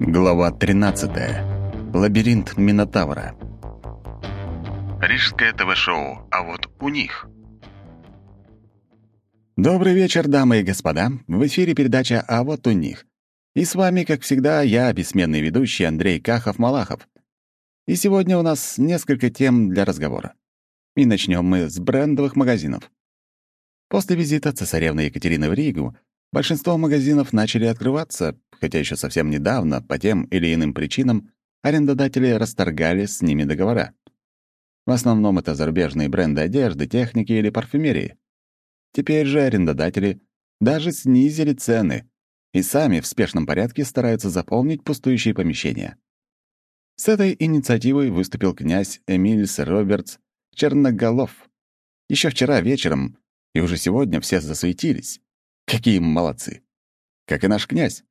Глава 13. Лабиринт Минотавра. Рижское ТВ-шоу, а вот у них. Добрый вечер, дамы и господа. В эфире передача «А вот у них». И с вами, как всегда, я, бессменный ведущий Андрей Кахов-Малахов. И сегодня у нас несколько тем для разговора. И начнем мы с брендовых магазинов. После визита цесаревны Екатерины в Ригу большинство магазинов начали открываться, хотя еще совсем недавно, по тем или иным причинам, арендодатели расторгали с ними договора. В основном это зарубежные бренды одежды, техники или парфюмерии. Теперь же арендодатели даже снизили цены и сами в спешном порядке стараются заполнить пустующие помещения. С этой инициативой выступил князь Эмильс Робертс Черноголов. Еще вчера вечером, и уже сегодня все засуетились. Какие молодцы! Как и наш князь.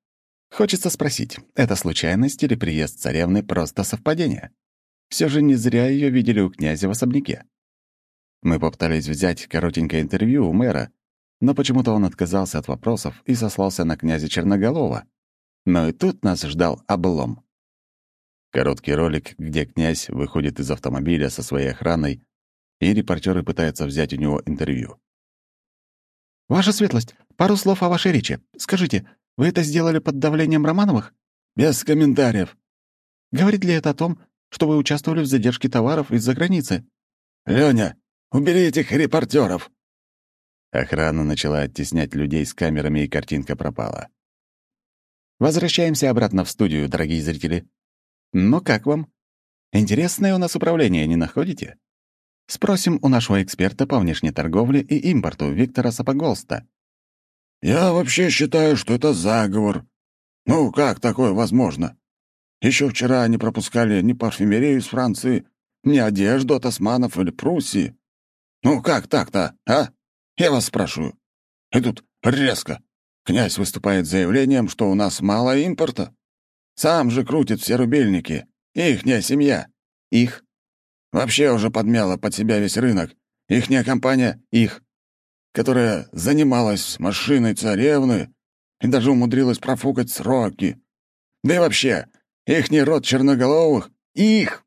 Хочется спросить, это случайность или приезд царевны просто совпадение? Все же не зря ее видели у князя в особняке. Мы попытались взять коротенькое интервью у мэра, но почему-то он отказался от вопросов и сослался на князя Черноголова. Но и тут нас ждал облом. Короткий ролик, где князь выходит из автомобиля со своей охраной, и репортеры пытаются взять у него интервью. «Ваша светлость, пару слов о вашей речи. Скажите, вы это сделали под давлением Романовых?» «Без комментариев». «Говорит ли это о том, что вы участвовали в задержке товаров из-за границы?» «Лёня, убери этих репортеров. Охрана начала оттеснять людей с камерами, и картинка пропала. Возвращаемся обратно в студию, дорогие зрители. Ну как вам? Интересное у нас управление, не находите? Спросим у нашего эксперта по внешней торговле и импорту Виктора Сапоголста. «Я вообще считаю, что это заговор. Ну, как такое возможно? Еще вчера они пропускали ни парфюмерию из Франции, ни одежду от османов или Пруссии. Ну, как так-то, а? Я вас спрашиваю. И тут резко. Князь выступает с заявлением, что у нас мало импорта. Сам же крутит все рубельники. Ихняя семья. Их. Вообще уже подмяла под себя весь рынок. Ихняя компания — их которая занималась машиной царевны и даже умудрилась профукать сроки. Да и вообще, ихний род черноголовых — их!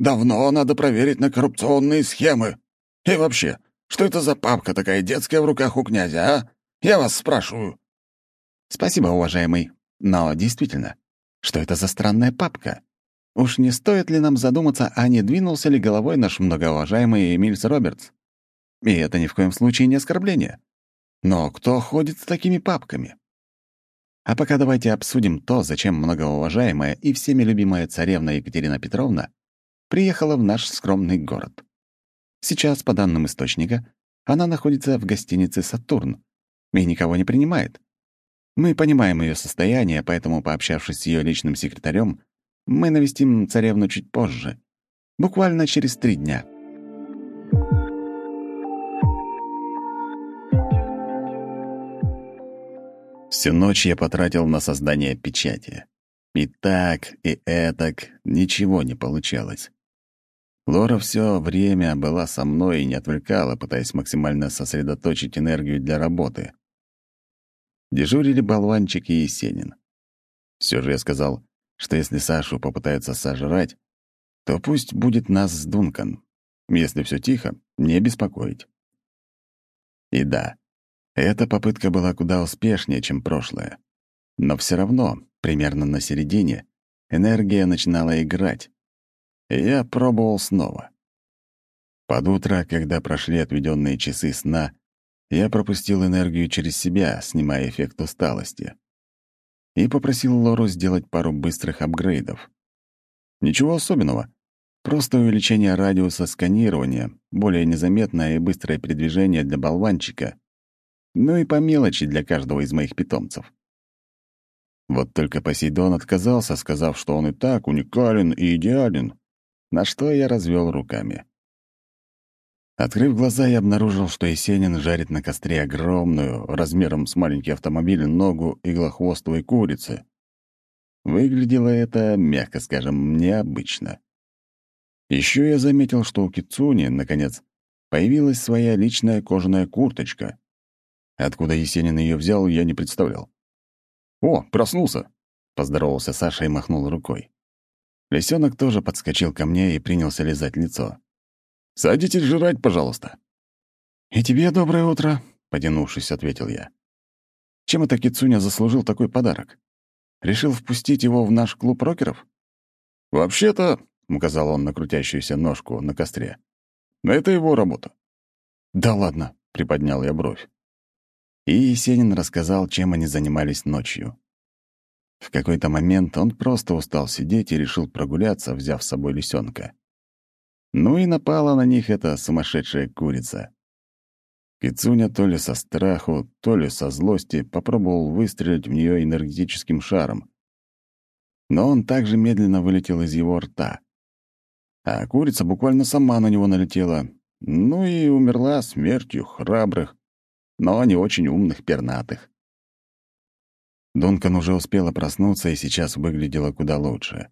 Давно надо проверить на коррупционные схемы. И вообще, что это за папка такая детская в руках у князя, а? Я вас спрашиваю». «Спасибо, уважаемый. Но действительно, что это за странная папка? Уж не стоит ли нам задуматься, а не двинулся ли головой наш многоуважаемый Эмильс Робертс? И это ни в коем случае не оскорбление. Но кто ходит с такими папками? А пока давайте обсудим то, зачем многоуважаемая и всеми любимая царевна Екатерина Петровна приехала в наш скромный город. Сейчас, по данным источника, она находится в гостинице «Сатурн» и никого не принимает. Мы понимаем ее состояние, поэтому, пообщавшись с ее личным секретарем, мы навестим царевну чуть позже, буквально через три дня. Всю ночь я потратил на создание печати. И так, и этак ничего не получалось. Лора все время была со мной и не отвлекала, пытаясь максимально сосредоточить энергию для работы. Дежурили болванчик и Есенин. Все же я сказал, что если Сашу попытаются сожрать, то пусть будет нас с Дункан. Если все тихо, не беспокоить. И да, эта попытка была куда успешнее, чем прошлая. Но все равно, примерно на середине, энергия начинала играть. И я пробовал снова. Под утро, когда прошли отведенные часы сна, я пропустил энергию через себя, снимая эффект усталости. И попросил Лору сделать пару быстрых апгрейдов. Ничего особенного. Просто увеличение радиуса сканирования, более незаметное и быстрое передвижение для болванчика, ну и по мелочи для каждого из моих питомцев. Вот только Посейдон отказался, сказав, что он и так уникален и идеален, на что я развел руками. Открыв глаза, я обнаружил, что Есенин жарит на костре огромную, размером с маленький автомобиль, ногу иглохвостовой курицы. Выглядело это, мягко скажем, необычно. Еще я заметил, что у Кицуни, наконец, появилась своя личная кожаная курточка. Откуда Есенин ее взял, я не представлял. «О, проснулся! — поздоровался Саша и махнул рукой. Лисенок тоже подскочил ко мне и принялся лизать лицо. «Садитесь жрать, пожалуйста». «И тебе доброе утро», — потянувшись, ответил я. «Чем это Кицуня заслужил такой подарок? Решил впустить его в наш клуб рокеров?» «Вообще-то», — указал он на крутящуюся ножку на костре, — «это его работа». «Да ладно», — приподнял я бровь. И Есенин рассказал, чем они занимались ночью. В какой-то момент он просто устал сидеть и решил прогуляться, взяв с собой лисенка. Ну и напала на них эта сумасшедшая курица. Кицуня то ли со страху, то ли со злости попробовал выстрелить в нее энергетическим шаром. Но он также медленно вылетел из его рта. А курица буквально сама на него налетела, ну и умерла смертью храбрых, но не очень умных пернатых. Дункан уже успела проснуться и сейчас выглядела куда лучше.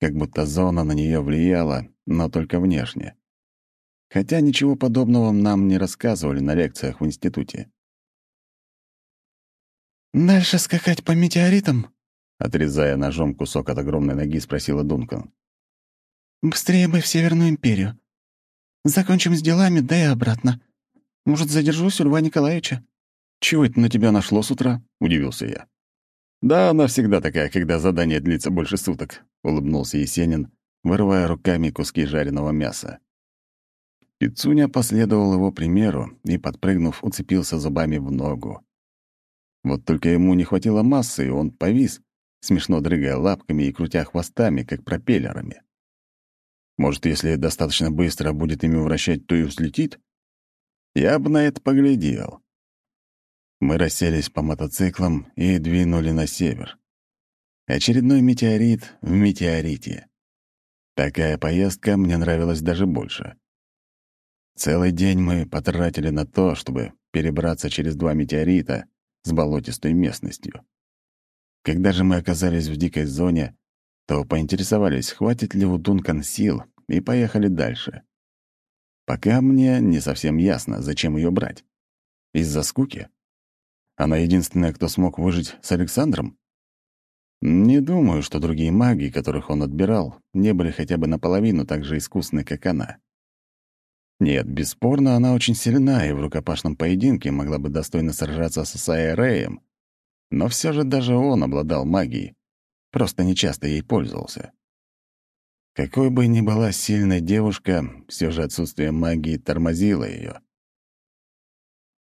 Как будто зона на нее влияла, но только внешне. Хотя ничего подобного нам не рассказывали на лекциях в институте. «Дальше скакать по метеоритам?» Отрезая ножом кусок от огромной ноги, спросила Дункан. «Быстрее бы в Северную империю. Закончим с делами, да и обратно. Может, задержусь у Льва Николаевича?» «Чего это на тебя нашло с утра?» — удивился я. «Да, она всегда такая, когда задание длится больше суток», — улыбнулся Есенин, вырывая руками куски жареного мяса. Пицуня последовал его примеру и, подпрыгнув, уцепился зубами в ногу. Вот только ему не хватило массы, и он повис, смешно дрыгая лапками и крутя хвостами, как пропеллерами. Может, если достаточно быстро будет ими вращать, то и взлетит? Я бы на это поглядел. Мы расселись по мотоциклам и двинули на север. Очередной метеорит в метеорите. Такая поездка мне нравилась даже больше. Целый день мы потратили на то, чтобы перебраться через два метеорита с болотистой местностью. Когда же мы оказались в дикой зоне, то поинтересовались, хватит ли у Дункан сил, и поехали дальше. Пока мне не совсем ясно, зачем ее брать. Из-за скуки? Она единственная, кто смог выжить с Александром? Не думаю, что другие маги, которых он отбирал, не были хотя бы наполовину так же искусны, как она. Нет, бесспорно, она очень сильна и в рукопашном поединке могла бы достойно сражаться с Сайреем, но все же даже он обладал магией, просто нечасто ей пользовался. Какой бы ни была сильная девушка, все же отсутствие магии тормозило ее.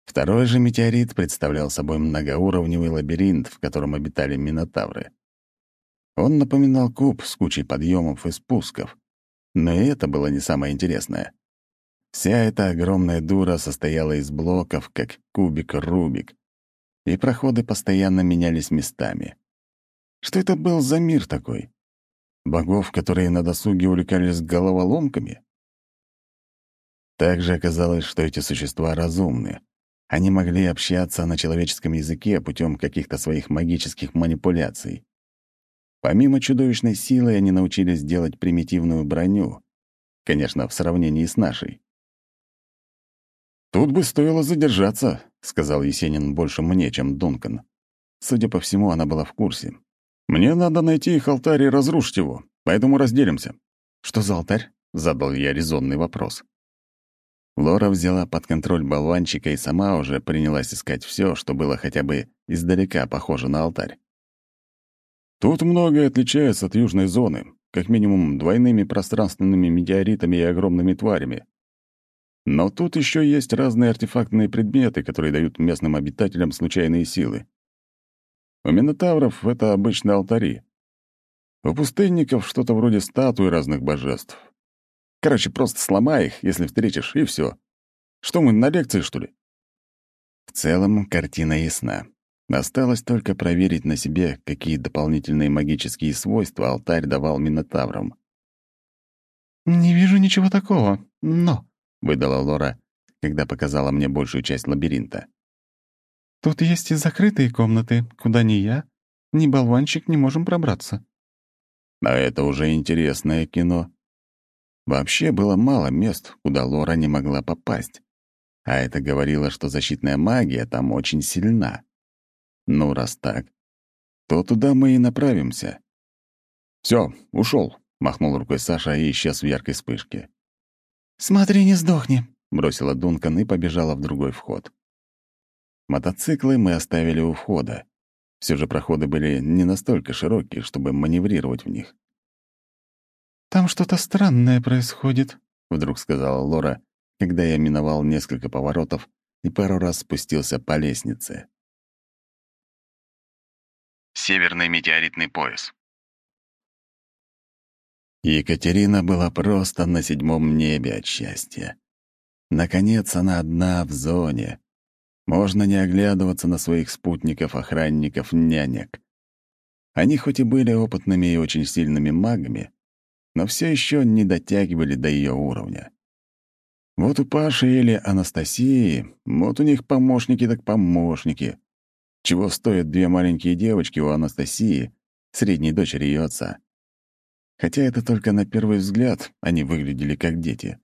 Второй же метеорит представлял собой многоуровневый лабиринт, в котором обитали минотавры. Он напоминал куб с кучей подъемов и спусков. Но и это было не самое интересное. Вся эта огромная дура состояла из блоков, как кубик-рубик, и проходы постоянно менялись местами. Что это был за мир такой? Богов, которые на досуге увлекались головоломками? Также оказалось, что эти существа разумны. Они могли общаться на человеческом языке путем каких-то своих магических манипуляций. Помимо чудовищной силы, они научились делать примитивную броню. Конечно, в сравнении с нашей. «Тут бы стоило задержаться», — сказал Есенин больше мне, чем Дункан. Судя по всему, она была в курсе. «Мне надо найти их алтарь и разрушить его, поэтому разделимся». «Что за алтарь?» — задал я резонный вопрос. Лора взяла под контроль болванчика и сама уже принялась искать все, что было хотя бы издалека похоже на алтарь. Тут многое отличается от южной зоны, как минимум двойными пространственными метеоритами и огромными тварями. Но тут еще есть разные артефактные предметы, которые дают местным обитателям случайные силы. У минотавров это обычно алтари. У пустынников что-то вроде статуи разных божеств. Короче, просто сломай их, если встретишь, и все. Что мы, на лекции, что ли?» В целом, картина ясна. Осталось только проверить на себе, какие дополнительные магические свойства алтарь давал Минотаврам. «Не вижу ничего такого, но...» — выдала Лора, когда показала мне большую часть лабиринта. «Тут есть и закрытые комнаты, куда ни я, ни болванчик не можем пробраться». А это уже интересное кино. Вообще было мало мест, куда Лора не могла попасть. А это говорило, что защитная магия там очень сильна. Ну, раз так, то туда мы и направимся. Все, ушел, махнул рукой Саша и исчез в яркой вспышке. «Смотри, не сдохни», — бросила Дункан и побежала в другой вход. Мотоциклы мы оставили у входа. Все же проходы были не настолько широкие, чтобы маневрировать в них. «Там что-то странное происходит», — вдруг сказала Лора, когда я миновал несколько поворотов и пару раз спустился по лестнице. Северный метеоритный пояс. Екатерина была просто на седьмом небе от счастья. Наконец она одна в зоне. Можно не оглядываться на своих спутников, охранников, нянек. Они хоть и были опытными и очень сильными магами, но все еще не дотягивали до ее уровня. Вот у Паши или Анастасии, вот у них помощники так помощники. Чего стоят две маленькие девочки у Анастасии, средней дочери ее отца. Хотя это только на первый взгляд они выглядели как дети.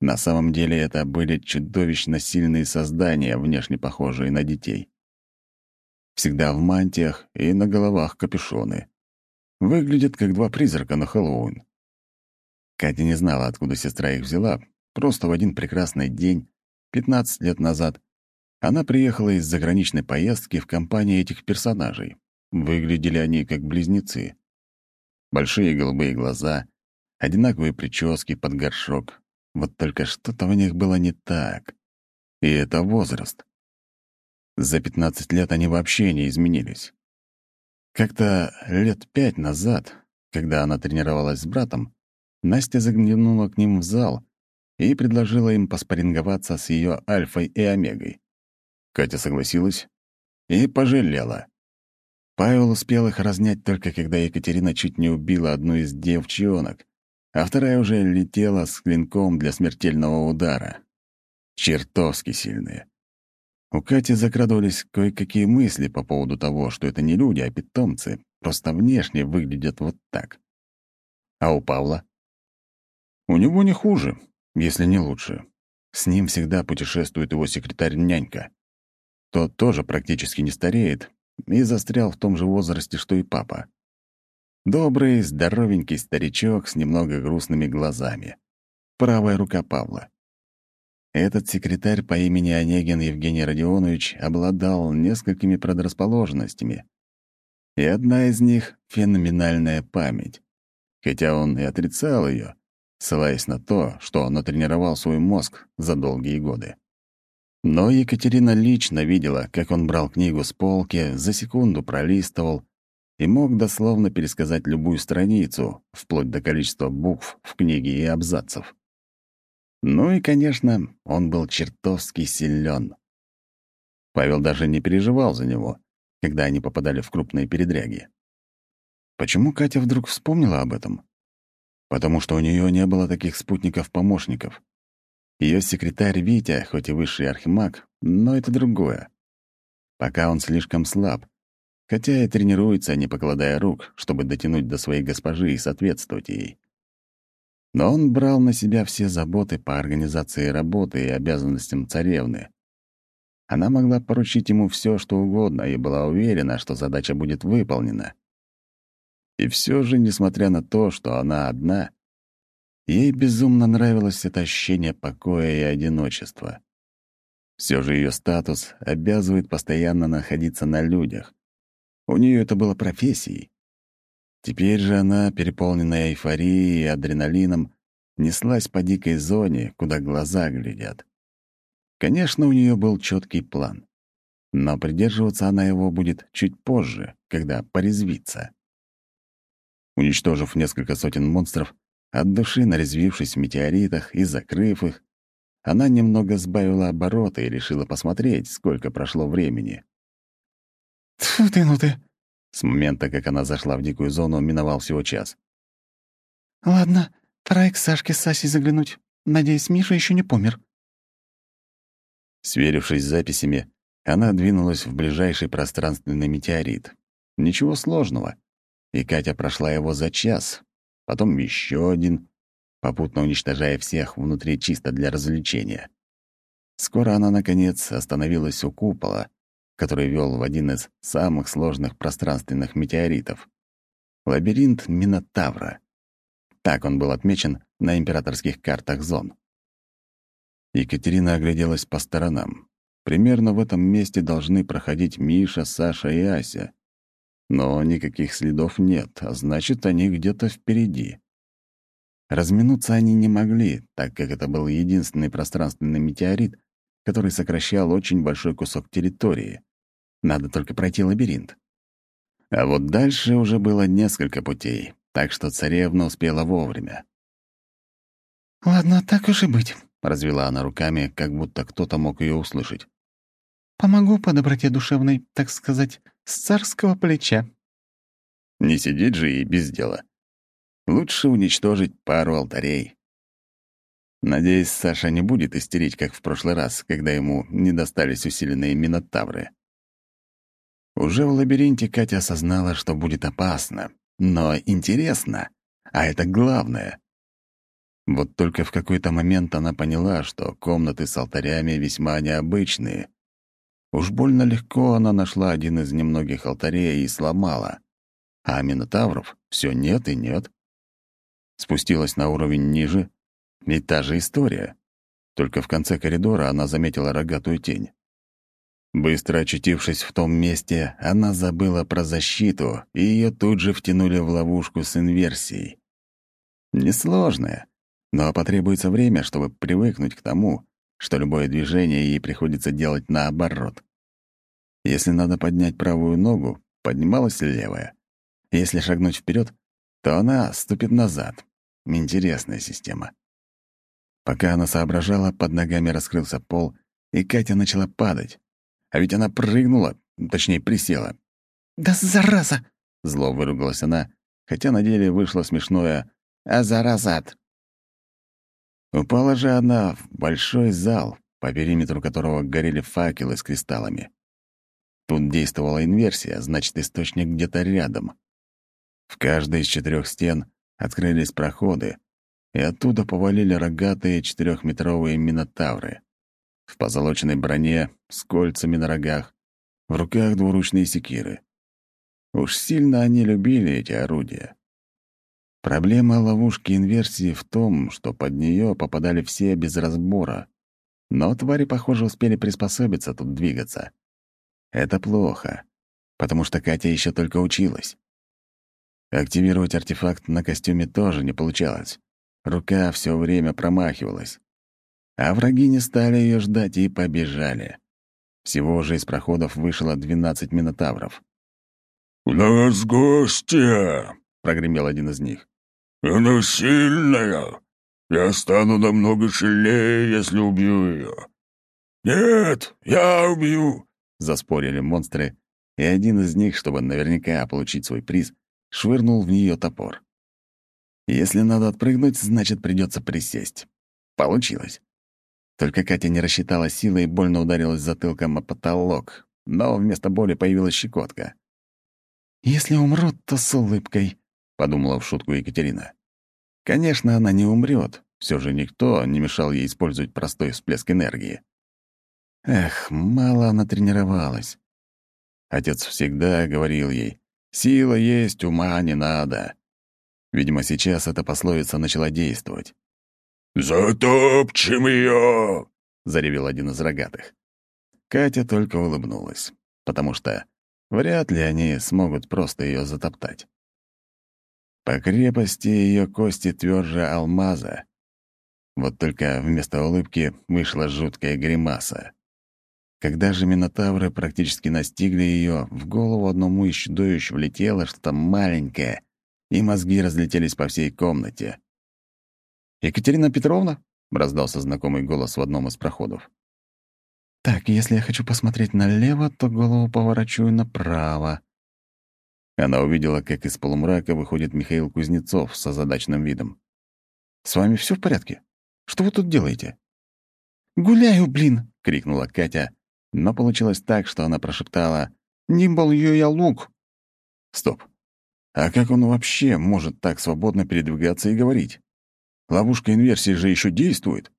На самом деле это были чудовищно сильные создания, внешне похожие на детей. Всегда в мантиях и на головах капюшоны. Выглядят как два призрака на Хэллоуин. Катя не знала, откуда сестра их взяла. Просто в один прекрасный день, 15 лет назад, она приехала из заграничной поездки в компании этих персонажей. Выглядели они как близнецы. Большие голубые глаза, одинаковые прически под горшок. Вот только что-то в них было не так. И это возраст. За 15 лет они вообще не изменились. Как-то лет пять назад, когда она тренировалась с братом, Настя заглянула к ним в зал и предложила им поспоринговаться с ее альфой и омегой. Катя согласилась и пожалела. Павел успел их разнять только когда Екатерина чуть не убила одну из девчонок, а вторая уже летела с клинком для смертельного удара. Чертовски сильные. У Кати закрадывались кое-какие мысли по поводу того, что это не люди, а питомцы, просто внешне выглядят вот так. А у Павла? У него не хуже, если не лучше. С ним всегда путешествует его секретарь-нянька. Тот тоже практически не стареет, и застрял в том же возрасте, что и папа. Добрый, здоровенький старичок с немного грустными глазами. Правая рука Павла. Этот секретарь по имени Онегин Евгений Родионович обладал несколькими предрасположенностями. И одна из них — феноменальная память. Хотя он и отрицал ее, ссылаясь на то, что он натренировал свой мозг за долгие годы. Но Екатерина лично видела, как он брал книгу с полки, за секунду пролистывал и мог дословно пересказать любую страницу, вплоть до количества букв в книге и абзацев. Ну и, конечно, он был чертовски силен. Павел даже не переживал за него, когда они попадали в крупные передряги. Почему Катя вдруг вспомнила об этом? Потому что у нее не было таких спутников-помощников. Ее секретарь Витя, хоть и высший архимаг, но это другое. Пока он слишком слаб, хотя и тренируется, не покладая рук, чтобы дотянуть до своей госпожи и соответствовать ей. Но он брал на себя все заботы по организации работы и обязанностям царевны. Она могла поручить ему все, что угодно, и была уверена, что задача будет выполнена. И все же, несмотря на то, что она одна, Ей безумно нравилось это ощущение покоя и одиночества. Все же ее статус обязывает постоянно находиться на людях. У нее это было профессией. Теперь же она, переполненная эйфорией и адреналином, неслась по дикой зоне, куда глаза глядят. Конечно, у нее был четкий план. Но придерживаться она его будет чуть позже, когда порезвится. Уничтожив несколько сотен монстров, от души нарезвившись в метеоритах и закрыв их, она немного сбавила обороты и решила посмотреть, сколько прошло времени. «Тьфу ты, ну ты!» С момента, как она зашла в дикую зону, миновал всего час. «Ладно, пора к Сашке с Сасей заглянуть. Надеюсь, Миша еще не помер». Сверившись с записями, она двинулась в ближайший пространственный метеорит. Ничего сложного. И Катя прошла его за час, потом еще один, попутно уничтожая всех внутри чисто для развлечения. Скоро она, наконец, остановилась у купола, который вел в один из самых сложных пространственных метеоритов. Лабиринт Минотавра. Так он был отмечен на императорских картах зон. Екатерина огляделась по сторонам. Примерно в этом месте должны проходить Миша, Саша и Ася. Но никаких следов нет, а значит, они где-то впереди. Разминуться они не могли, так как это был единственный пространственный метеорит, который сокращал очень большой кусок территории. Надо только пройти лабиринт. А вот дальше уже было несколько путей, так что царевна успела вовремя. «Ладно, так уж и быть», — развела она руками, как будто кто-то мог ее услышать. «Помогу по доброте душевной, так сказать, с царского плеча». Не сидеть же и без дела. Лучше уничтожить пару алтарей. Надеюсь, Саша не будет истерить, как в прошлый раз, когда ему не достались усиленные минотавры. Уже в лабиринте Катя осознала, что будет опасно, но интересно, а это главное. Вот только в какой-то момент она поняла, что комнаты с алтарями весьма необычные. Уж больно легко она нашла один из немногих алтарей и сломала. А минотавров все нет и нет. Спустилась на уровень ниже, и та же история. Только в конце коридора она заметила рогатую тень. Быстро очутившись в том месте, она забыла про защиту, и ее тут же втянули в ловушку с инверсией. Несложная, но потребуется время, чтобы привыкнуть к тому, что любое движение ей приходится делать наоборот. Если надо поднять правую ногу, поднималась левая. Если шагнуть вперед, то она ступит назад. Интересная система. Пока она соображала, под ногами раскрылся пол, и Катя начала падать. А ведь она прыгнула, точнее, присела. «Да зараза!» — зло выругалась она, хотя на деле вышло смешное «а заразат». Упала же она в большой зал, по периметру которого горели факелы с кристаллами. Тут действовала инверсия, значит, источник где-то рядом. В каждой из четырех стен открылись проходы, и оттуда повалили рогатые четырехметровые минотавры. В позолоченной броне, с кольцами на рогах, в руках двуручные секиры. Уж сильно они любили эти орудия. Проблема ловушки инверсии в том, что под нее попадали все без разбора. Но твари, похоже, успели приспособиться тут двигаться. Это плохо, потому что Катя еще только училась. Активировать артефакт на костюме тоже не получалось. Рука все время промахивалась. А враги не стали ее ждать и побежали. Всего же из проходов вышло 12 минотавров. «У нас гостья!» — прогремел один из них. «Она сильная. Я стану намного сильнее, если убью ее. «Нет, я убью!» — заспорили монстры, и один из них, чтобы наверняка получить свой приз, швырнул в нее топор. Если надо отпрыгнуть, значит, придется присесть. Получилось. Только Катя не рассчитала силы и больно ударилась затылком о потолок, но вместо боли появилась щекотка. «Если умрут, то с улыбкой», — подумала в шутку Екатерина. Конечно, она не умрет. Все же никто не мешал ей использовать простой всплеск энергии. Эх, мало она тренировалась. Отец всегда говорил ей, «Сила есть, ума не надо». Видимо, сейчас эта пословица начала действовать. «Затопчем ее!» — заревел один из рогатых. Катя только улыбнулась, потому что вряд ли они смогут просто ее затоптать. По крепости ее кости тверже алмаза. Вот только вместо улыбки вышла жуткая гримаса. Когда же минотавры практически настигли ее, в голову одному из чудовищ влетело что-то маленькое, и мозги разлетелись по всей комнате. «Екатерина Петровна?» — раздался знакомый голос в одном из проходов. «Так, если я хочу посмотреть налево, то голову поворачиваю направо». Она увидела, как из полумрака выходит Михаил Кузнецов с озадаченным видом. «С вами все в порядке? Что вы тут делаете?» «Гуляю, блин!» — крикнула Катя, но получилось так, что она прошептала «Нимбал я лук». Стоп. А как он вообще может так свободно передвигаться и говорить? Ловушка инверсии же еще действует.